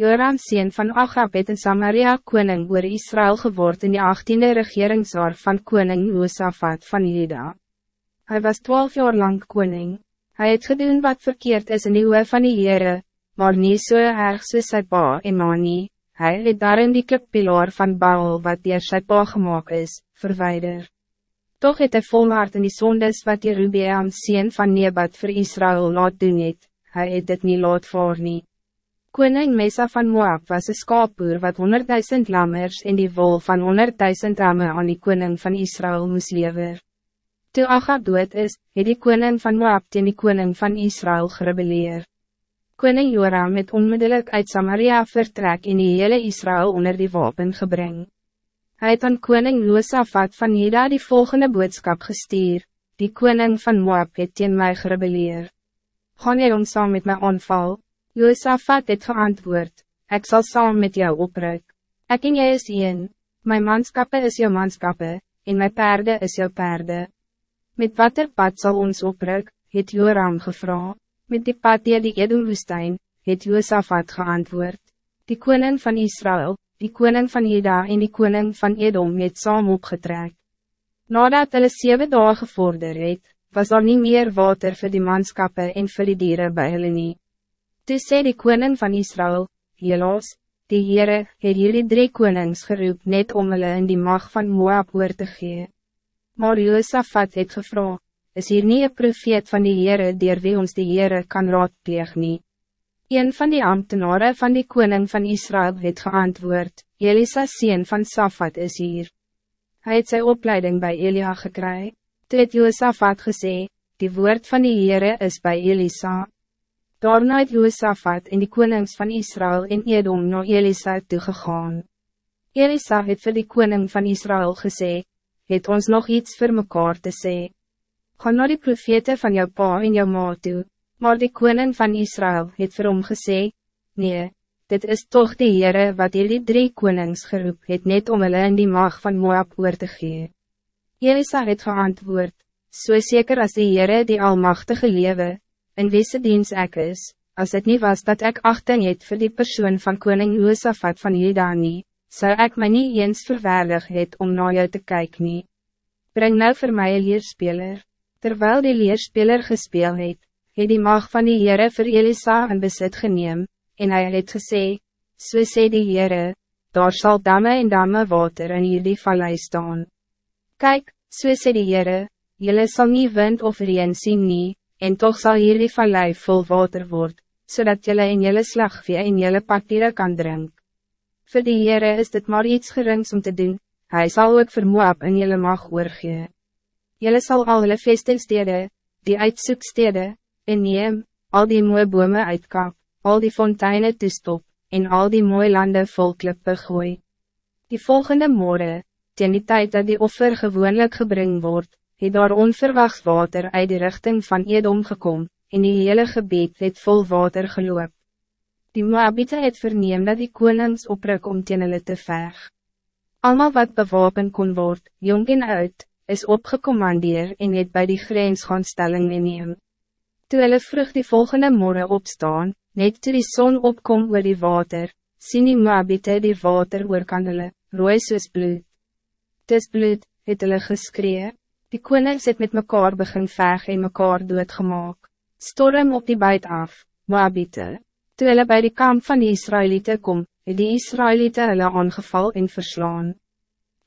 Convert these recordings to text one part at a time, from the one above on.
Joram sien van Achab het in Samaria koning oor Israël geword in die 18e regeringsjaar van koning Josafat van Juda. Hij was twaalf jaar lang koning. Hij het gedoen wat verkeerd is in die oor van die Heere, maar niet so erg soos sy pa Emani. Hij het daarin die klippilaar van Baal wat dier sy pa gemaakt is, verwijder. Toch het hy volhard in die sondes wat Jerubeam sien van Nebat voor Israël laat doen het, hy het dit nie laat voor nie. Koning Mesa van Moab was een skaapboer wat 100.000 lammers en die wol van 100.000 ramme aan die koning van Israël moes lever. Toe Agab dood is, het die koning van Moab teen die koning van Israël gerebeleer. Koning Joram het onmiddellijk uit Samaria vertrek en die hele Israël onder die wapen gebring. Hij het aan koning Josafat van Juda die volgende boodschap gestuur, die koning van Moab het teen my gerebeleer. Gaan jy ons saam met my aanval? Josafat het geantwoord, ik zal saam met jou opruik. Ek en jy is een, my manskappe is jou manskappe, en my perde is jou perde. Met wat er pad zal ons opruik, het Joram gevra. Met die pad die die Edomwoestijn, het Josafat geantwoord. Die koning van Israël, die koning van Juda en die koning van Edom het saam opgetrek. Nadat hulle zeven dagen gevorder het, was er niet meer water voor die manskappe en vir die dieren by hulle nie. Toe sê die koning van Israël, helaas, die Heere, het jullie drie konings geroep net om hulle in die mag van Moab oor te gee. Maar Josafat het gevra, is hier niet een profeet van die Heere dier wie ons die Heere kan raadpleeg nie. Een van die ambtenaren van die koning van Israël het geantwoord, Elisa sien van Safat is hier. Hij het zijn opleiding bij Elia gekry. Toe het Josafat gesê, die woord van die Heere is bij Elisa. Daarna het Joosafat en die konings van Israël en Edom na Elisa toegegaan. Elisa het vir die koning van Israël gesê, het ons nog iets voor mekaar te sê. Ga na die profete van jou pa en jou ma toe, maar die koning van Israël het vir hom gesê, nee, dit is toch die Heere wat jullie drie konings geroep het net om hulle in die mag van Moab oor te gee. Elisa het geantwoord, so zeker als die Heere die Almachtige lewe, in wisse diens ek is, als het niet was dat ik achting het voor die persoon van koning Josafat van Juda nie, zou ik mij niet eens verwaardig het om naar jou te kijken nie. Breng nou voor mij een leerspeler, terwijl die leerspeler gespeel het, het die mag van die Heere vir Elisa in besit geneem, en hij het gesê, so sê die Heere, daar zal damme en damme water in hierdie vallei staan. Kijk, so sê die Heere, jylle sal nie wind of reen sien nie, en toch zal hierdie vallei vol water worden, zodat jullie in jullie slagvee en jullie papieren kan drinken. Voor die Heere is dit maar iets gerings om te doen, hij zal ook Moab in jullie mag oorgee. Jullie zal al hulle vestingstede, die uitsoekstede, en neem, al die mooie bome uitkap, al die fonteinen toestop, en al die mooie landen vol klippe gooi. Die volgende morgen, ten die tijd dat die offer gewoonlijk gebring wordt, het daar onverwachts water uit de richting van Edom gekom, en die hele gebied het vol water geloop. Die Moabite het verneem dat die konings opruk om teen hulle te veg. Almal wat bewapen kon word, jong en oud, is opgecommandeer en het bij die grens gaan stelling neem. Toe hulle vroeg die volgende morgen opstaan, net toe die zon opkom oor die water, sien die Moabite die water oorkandele, rooi soos bloed. Dis bloed, het hulle geskree. Die konings het met mekaar begin veg en mekaar doodgemaak. Storm op die buit af, Moabite. Toe hulle by die kamp van die Israëlieten kom, het die Israëlieten hulle aangeval en verslaan.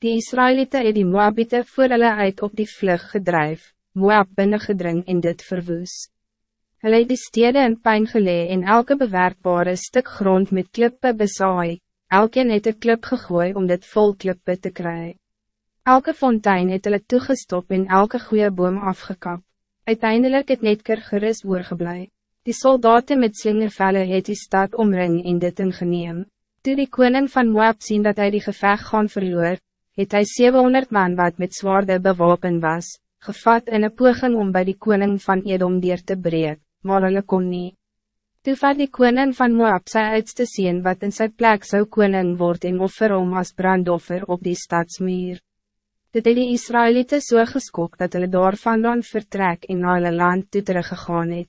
Die Israëlieten het die Moabite voor hulle uit op die vlug gedrijf, Moab binnengedring en dit verwoes. Hulle het die stede in pijn gelee en elke bewerkbare stuk grond met klippe besaai, elke het een klip gegooi om dit vol klippe te krijgen. Elke fontein het hulle toegestop en elke goede boom afgekap. Uiteindelijk het netker gerust oorgeblij. Die soldaten met slingervelle het die stad omring en dit ingeneem. Toe die koning van Moab sien dat hij die geveg gaan verloor, het hij 700 man wat met zwaarde bewapen was, gevat in een poging om bij die koning van Edom dier te breek, maar hulle kon nie. Toe vat die koning van Moab sy uitste sien wat in zijn plek zou koning word en offer om as brandoffer op die stadsmuur. Dit het die Israëlieten so geskok dat hulle daarvan dan vertrek en na hulle land toe teruggegaan het.